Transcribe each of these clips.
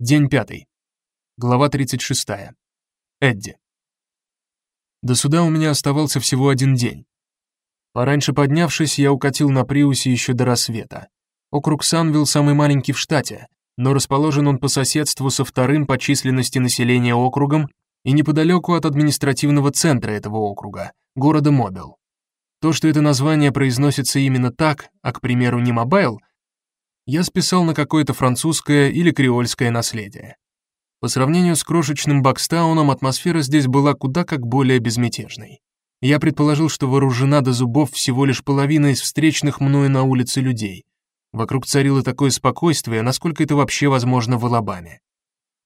День пятый. Глава 36. Эдди. До суда у меня оставался всего один день. Пораньше поднявшись, я укатил на Приусе еще до рассвета. Округ Санвилл самый маленький в штате, но расположен он по соседству со вторым по численности населения округом и неподалеку от административного центра этого округа, города Мобил. То, что это название произносится именно так, а, к примеру, не Мобайл, я списал на какое-то французское или креольское наследие. По сравнению с крошечным Бакстауном атмосфера здесь была куда как более безмятежной. Я предположил, что вооружена до зубов всего лишь половина из встречных мною на улице людей. Вокруг царило такое спокойствие, насколько это вообще возможно в Алабаме.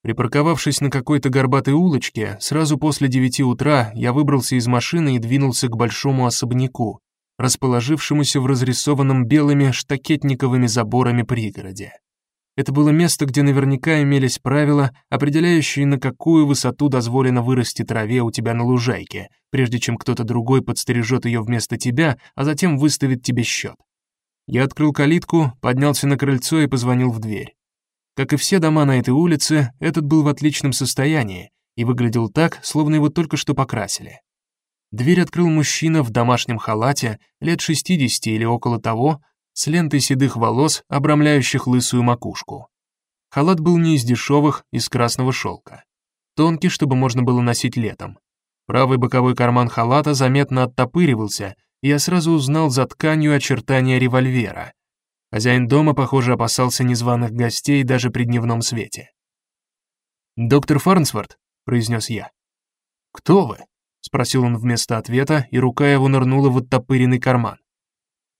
Припарковавшись на какой-то горбатой улочке, сразу после девяти утра я выбрался из машины и двинулся к большому особняку, расположившемуся в разрисованном белыми штакетниковыми заборами пригороде. Это было место, где наверняка имелись правила, определяющие, на какую высоту дозволено вырасти траве у тебя на лужайке, прежде чем кто-то другой подстрижет ее вместо тебя, а затем выставит тебе счет. Я открыл калитку, поднялся на крыльцо и позвонил в дверь. Как и все дома на этой улице, этот был в отличном состоянии и выглядел так, словно его только что покрасили. Дверь открыл мужчина в домашнем халате, лет 60 или около того, с лентой седых волос, обрамляющих лысую макушку. Халат был не из дешевых, из красного шелка. Тонкий, чтобы можно было носить летом. Правый боковой карман халата заметно оттопыривался, и я сразу узнал за тканью очертания револьвера. Хозяин дома, похоже, опасался незваных гостей даже при дневном свете. «Доктор Фарнсворт», — произнес я. «Кто вы?» Спросил он вместо ответа, и рука его нырнула в оттопыренный карман.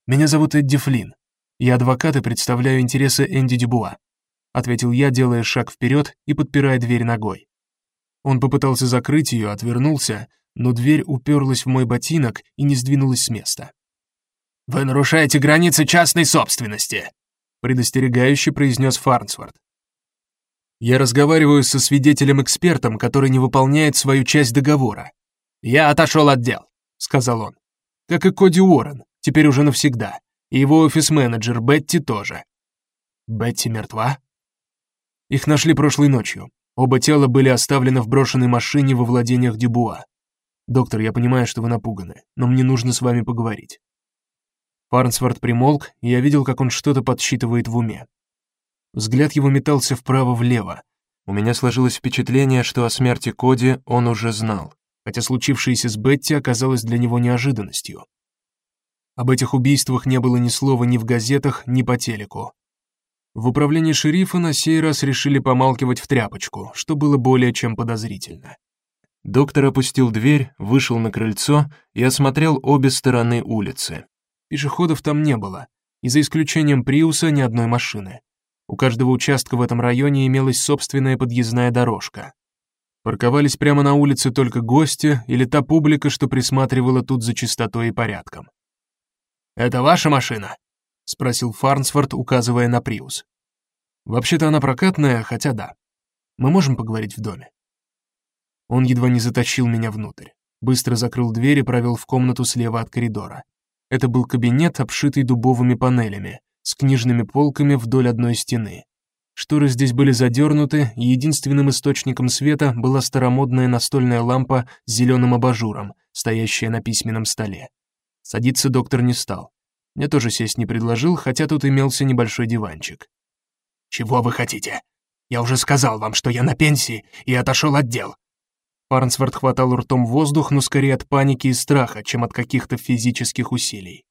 Меня зовут Эдди Флинн. Я адвокат и представляю интересы Энди Дюбуа, ответил я, делая шаг вперед и подпирая дверь ногой. Он попытался закрыть ее, отвернулся, но дверь уперлась в мой ботинок и не сдвинулась с места. Вы нарушаете границы частной собственности, предостерегающе произнес Фарнсворт. Я разговариваю со свидетелем-экспертом, который не выполняет свою часть договора. «Я отошел от дел», — сказал он. «Как и Коди Уоррен, теперь уже навсегда. И его офис-менеджер Бетти тоже». «Бетти мертва?» Их нашли прошлой ночью. Оба тела были оставлены в брошенной машине во владениях Дюбуа. Доктор, я понимаю, что вы напуганы, но мне нужно с вами поговорить. Фарнсворт примолк, и я видел, как он что-то подсчитывает в уме. Взгляд его метался вправо-влево. У меня сложилось впечатление, что о смерти Коди он уже знал хотя случившееся с Бетти оказалось для него неожиданностью. Об этих убийствах не было ни слова ни в газетах, ни по телеку. В управлении шерифа на сей раз решили помалкивать в тряпочку, что было более чем подозрительно. Доктор опустил дверь, вышел на крыльцо и осмотрел обе стороны улицы. Пешеходов там не было, и за исключением Приуса ни одной машины. У каждого участка в этом районе имелась собственная подъездная дорожка. Парковались прямо на улице только гости или та публика, что присматривала тут за чистотой и порядком. «Это ваша машина?» — спросил Фарнсфорд, указывая на Приус. «Вообще-то она прокатная, хотя да. Мы можем поговорить в доме?» Он едва не затащил меня внутрь. Быстро закрыл дверь и провел в комнату слева от коридора. Это был кабинет, обшитый дубовыми панелями, с книжными полками вдоль одной стены. Шторы здесь были задернуты, и единственным источником света была старомодная настольная лампа с зеленым абажуром, стоящая на письменном столе. Садиться доктор не стал. Мне тоже сесть не предложил, хотя тут имелся небольшой диванчик. Чего вы хотите? Я уже сказал вам, что я на пенсии и отошел от дел. Фарнсворт хватал ртом воздух, но скорее от паники и страха, чем от каких-то физических усилий.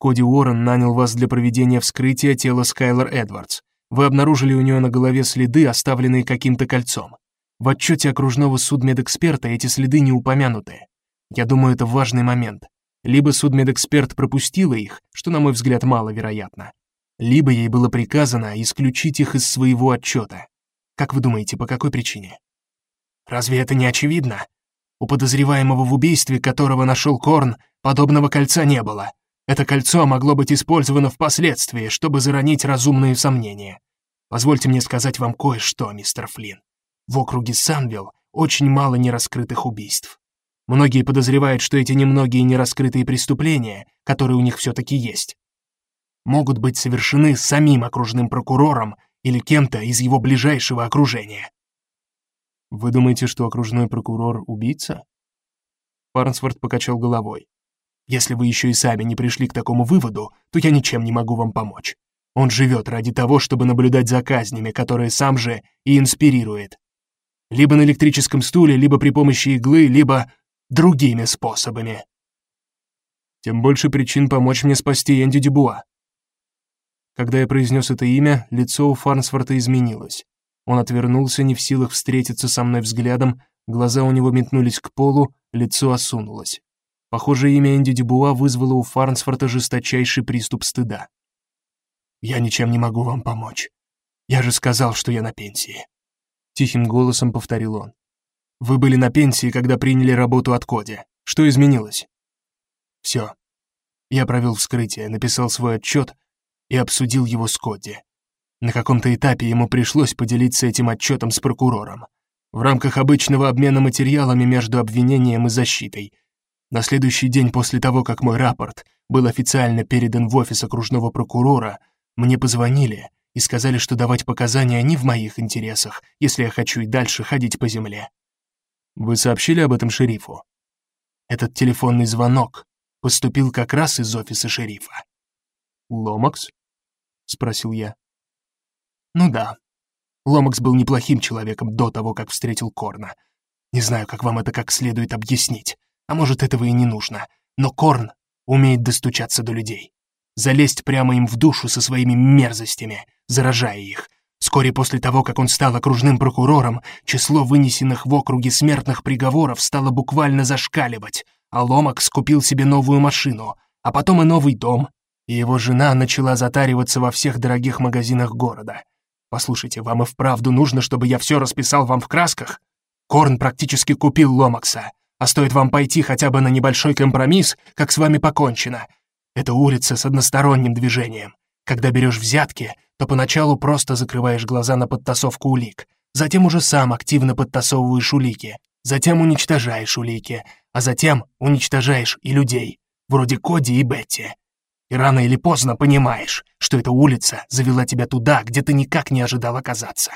Коди Уоррен нанял вас для проведения вскрытия тела Скайлер Эдвардс. Вы обнаружили у нее на голове следы, оставленные каким-то кольцом. В отчете окружного судмедэксперта эти следы не упомянуты. Я думаю, это важный момент. Либо судмедэксперт пропустила их, что, на мой взгляд, маловероятно, либо ей было приказано исключить их из своего отчета. Как вы думаете, по какой причине? Разве это не очевидно? У подозреваемого в убийстве, которого нашел Корн, подобного кольца не было. Это кольцо могло быть использовано впоследствии, чтобы заронить разумные сомнения. Позвольте мне сказать вам кое-что, мистер Флинн. В округе Санвилл очень мало нераскрытых убийств. Многие подозревают, что эти немногие нераскрытые преступления, которые у них все таки есть, могут быть совершены самим окружным прокурором или кем-то из его ближайшего окружения. Вы думаете, что окружной прокурор убийца? Парнсворт покачал головой. Если вы еще и сами не пришли к такому выводу, то я ничем не могу вам помочь. Он живет ради того, чтобы наблюдать за казнями, которые сам же и инспирирует. Либо на электрическом стуле, либо при помощи иглы, либо другими способами. Тем больше причин помочь мне спасти Энди Дюбуа. Когда я произнес это имя, лицо у Фарнсворта изменилось. Он отвернулся, не в силах встретиться со мной взглядом, глаза у него метнулись к полу, лицо осунулось. Похоже, имя Энди Дюбуа вызвало у Фарнсворта жесточайший приступ стыда. Я ничем не могу вам помочь. Я же сказал, что я на пенсии, тихим голосом повторил он. Вы были на пенсии, когда приняли работу от Коди. Что изменилось? Все. Я провел вскрытие, написал свой отчет и обсудил его с Коди. На каком-то этапе ему пришлось поделиться этим отчетом с прокурором в рамках обычного обмена материалами между обвинением и защитой. На следующий день после того, как мой рапорт был официально передан в офис окружного прокурора, мне позвонили и сказали, что давать показания не в моих интересах, если я хочу и дальше ходить по земле. Вы сообщили об этом шерифу? Этот телефонный звонок поступил как раз из офиса шерифа. Ломакс? спросил я. Ну да. Ломакс был неплохим человеком до того, как встретил Корна. Не знаю, как вам это как следует объяснить. А может, этого и не нужно. Но Корн умеет достучаться до людей залезть прямо им в душу со своими мерзостями, заражая их. Вскоре после того, как он стал окружным прокурором, число вынесенных в округе смертных приговоров стало буквально зашкаливать, а Ломак скупил себе новую машину, а потом и новый дом, и его жена начала затариваться во всех дорогих магазинах города. Послушайте, вам и вправду нужно, чтобы я все расписал вам в красках? Корн практически купил Ломакса, а стоит вам пойти хотя бы на небольшой компромисс, как с вами покончено, это улица с односторонним движением. Когда берешь взятки, то поначалу просто закрываешь глаза на подтасовку улик, затем уже сам активно подтасовываешь улики, затем уничтожаешь улики, а затем уничтожаешь и людей, вроде Коди и Бетти. И рано или поздно понимаешь, что эта улица завела тебя туда, где ты никак не ожидал оказаться.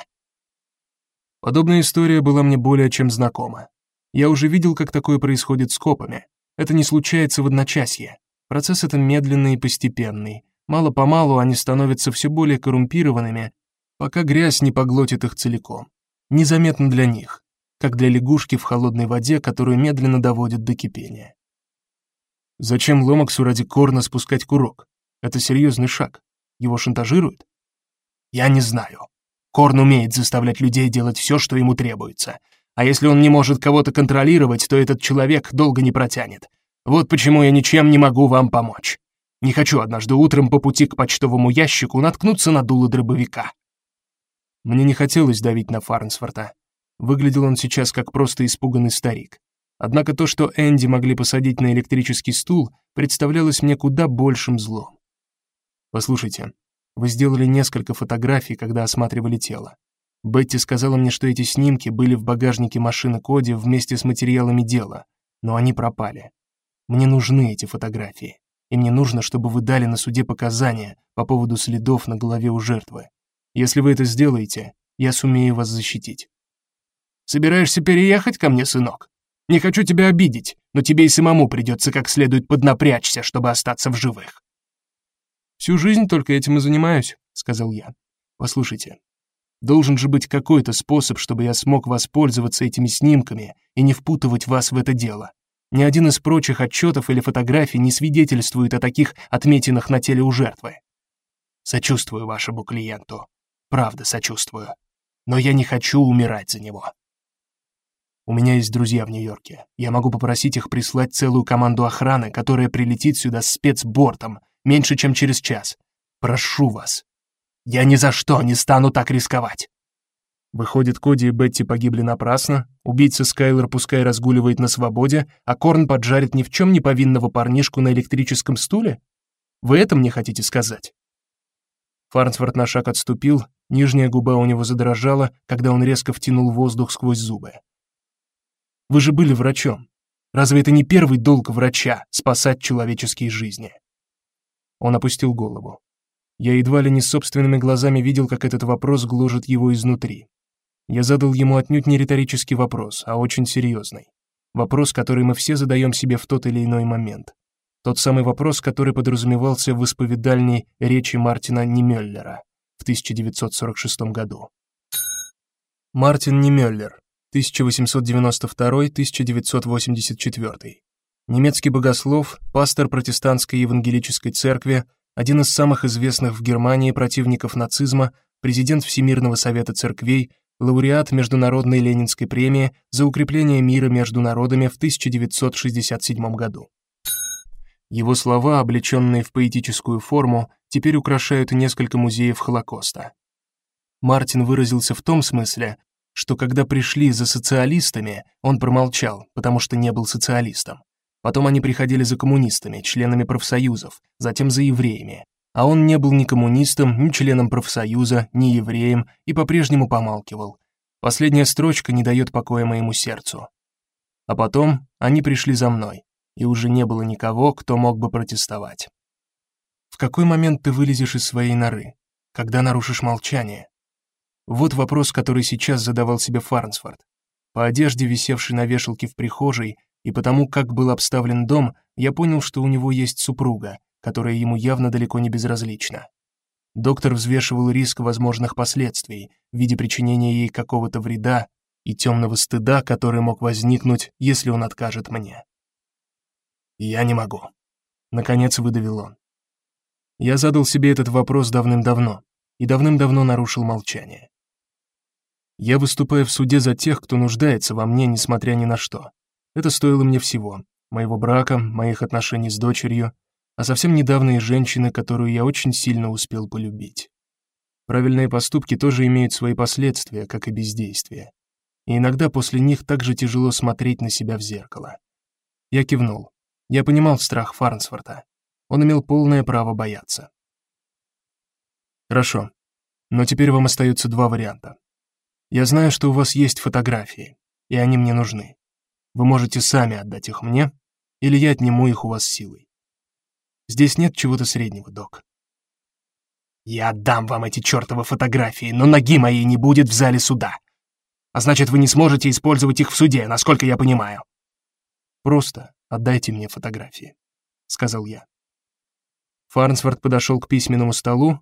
Подобная история была мне более чем знакома. Я уже видел, как такое происходит с копами. Это не случается в одночасье. Процесс этот медленный и постепенный. Мало-помалу они становятся все более коррумпированными, пока грязь не поглотит их целиком. Незаметно для них, как для лягушки в холодной воде, которую медленно доводят до кипения. Зачем Ломаксу ради Корна спускать курок? Это серьезный шаг. Его шантажируют? Я не знаю. Корн умеет заставлять людей делать все, что ему требуется. А если он не может кого-то контролировать, то этот человек долго не протянет. Вот почему я ничем не могу вам помочь. Не хочу однажды утром по пути к почтовому ящику наткнуться на дуло дробовика. Мне не хотелось давить на Фарнсворта. Выглядел он сейчас как просто испуганный старик. Однако то, что Энди могли посадить на электрический стул, представлялось мне куда большим злом. Послушайте, вы сделали несколько фотографий, когда осматривали тело. Бетти сказала мне, что эти снимки были в багажнике машины Коди вместе с материалами дела, но они пропали. Мне нужны эти фотографии, и мне нужно, чтобы вы дали на суде показания по поводу следов на голове у жертвы. Если вы это сделаете, я сумею вас защитить. Собираешься переехать ко мне, сынок? Не хочу тебя обидеть, но тебе и самому придется как следует поднапрячься, чтобы остаться в живых. Всю жизнь только этим и занимаюсь, сказал я. Послушайте, должен же быть какой-то способ, чтобы я смог воспользоваться этими снимками и не впутывать вас в это дело. Ни один из прочих отчетов или фотографий не свидетельствует о таких отметинах на теле у жертвы. Сочувствую вашему клиенту. Правда, сочувствую. Но я не хочу умирать за него. У меня есть друзья в Нью-Йорке. Я могу попросить их прислать целую команду охраны, которая прилетит сюда спецбортом меньше, чем через час. Прошу вас. Я ни за что не стану так рисковать. Выходит, Коди и Бетти погибли напрасно, убийца Скайлер пускай разгуливает на свободе, а Корн поджарит ни в чем не повинного парнишку на электрическом стуле? Вы это мне хотите сказать? Фарнсворт на шаг отступил, нижняя губа у него задрожала, когда он резко втянул воздух сквозь зубы. Вы же были врачом. Разве это не первый долг врача спасать человеческие жизни? Он опустил голову. Я едва ли не собственными глазами видел, как этот вопрос гложет его изнутри. Я задал ему отнюдь не риторический вопрос, а очень серьезный. Вопрос, который мы все задаем себе в тот или иной момент. Тот самый вопрос, который подразумевался в исповедальной речи Мартина Немеллера в 1946 году. Мартин Немеллер, 1892-1984. Немецкий богослов, пастор протестантской евангелической церкви, один из самых известных в Германии противников нацизма, президент Всемирного совета церквей, лауреат Международной Ленинской премии за укрепление мира между народами в 1967 году. Его слова, облеченные в поэтическую форму, теперь украшают несколько музеев Холокоста. Мартин выразился в том смысле, что когда пришли за социалистами, он промолчал, потому что не был социалистом. Потом они приходили за коммунистами, членами профсоюзов, затем за евреями. А он не был ни коммунистом, ни членом профсоюза, ни евреем и по-прежнему помалкивал. Последняя строчка не дает покоя моему сердцу. А потом они пришли за мной, и уже не было никого, кто мог бы протестовать. В какой момент ты вылезешь из своей норы? Когда нарушишь молчание? Вот вопрос, который сейчас задавал себе Фарнсфорд. По одежде, висевшей на вешалке в прихожей, и потому, как был обставлен дом, я понял, что у него есть супруга, которая ему явно далеко не безразлична. Доктор взвешивал риск возможных последствий в виде причинения ей какого-то вреда и темного стыда, который мог возникнуть, если он откажет мне. Я не могу, наконец выдавил он. Я задал себе этот вопрос давным-давно и давным-давно нарушил молчание. Я выступаю в суде за тех, кто нуждается во мне, несмотря ни на что. Это стоило мне всего: моего брака, моих отношений с дочерью, а совсем недавно и женщины, которую я очень сильно успел полюбить. Правильные поступки тоже имеют свои последствия, как и бездействие. И иногда после них так же тяжело смотреть на себя в зеркало. Я кивнул. Я понимал страх Фарнсворта. Он имел полное право бояться. Хорошо. Но теперь вам остаются два варианта. Я знаю, что у вас есть фотографии, и они мне нужны. Вы можете сами отдать их мне, или я отниму их у вас силой. Здесь нет чего-то среднего, док. Я отдам вам эти чертовы фотографии, но ноги моей не будет в зале суда. А значит, вы не сможете использовать их в суде, насколько я понимаю. Просто отдайте мне фотографии, сказал я. Фарнсворт подошел к письменному столу,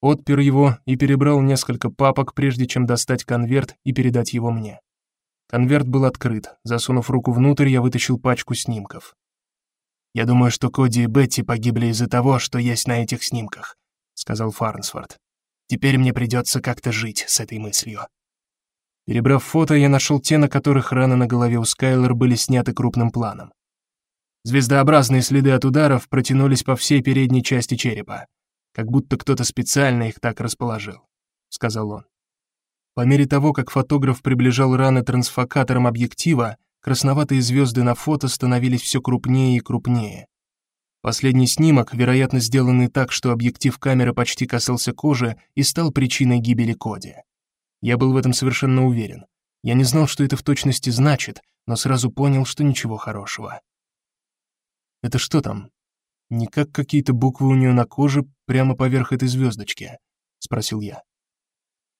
отпер его и перебрал несколько папок, прежде чем достать конверт и передать его мне. Конверт был открыт. Засунув руку внутрь, я вытащил пачку снимков. Я думаю, что Коди и Бетти погибли из-за того, что есть на этих снимках, сказал Фарнсворт. Теперь мне придется как-то жить с этой мыслью. Перебрав фото, я нашел те, на которых раны на голове у Скайлер были сняты крупным планом. Звездообразные следы от ударов протянулись по всей передней части черепа, как будто кто-то специально их так расположил, сказал он. По мере того, как фотограф приближал раны трансфокатором объектива, красноватые звезды на фото становились все крупнее и крупнее. Последний снимок, вероятно, сделанный так, что объектив камеры почти касался кожи, и стал причиной гибели Коди. Я был в этом совершенно уверен. Я не знал, что это в точности значит, но сразу понял, что ничего хорошего. Это что там? Не как какие-то буквы у нее на коже прямо поверх этой звездочки?» — спросил я.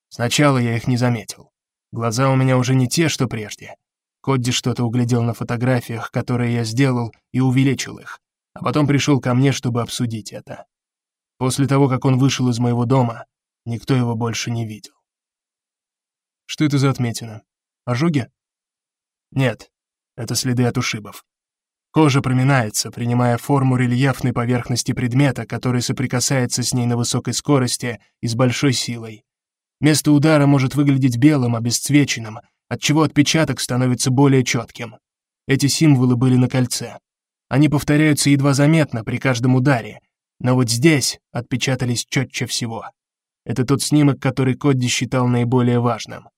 Сначала я их не заметил. Глаза у меня уже не те, что прежде. Кодди что-то углядел на фотографиях, которые я сделал, и увеличил их, а потом пришел ко мне, чтобы обсудить это. После того, как он вышел из моего дома, никто его больше не видел. Что это за отметина? Ожоги? Нет, это следы от ушибов. Кожа проминается, принимая форму рельефной поверхности предмета, который соприкасается с ней на высокой скорости и с большой силой. Место удара может выглядеть белым, обесцвеченным, отчего отпечаток становится более четким. Эти символы были на кольце. Они повторяются едва заметно при каждом ударе, но вот здесь отпечатались четче всего. Это тот снимок, который Кодди считал наиболее важным.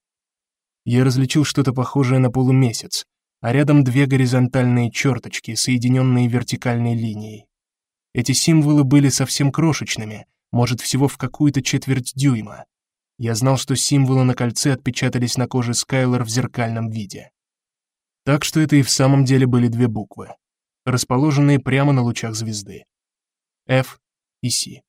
Я различил что-то похожее на полумесяц, а рядом две горизонтальные черточки, соединенные вертикальной линией. Эти символы были совсем крошечными, может, всего в какую-то четверть дюйма. Я знал, что символы на кольце отпечатались на коже Скайлер в зеркальном виде. Так что это и в самом деле были две буквы, расположенные прямо на лучах звезды. F и C.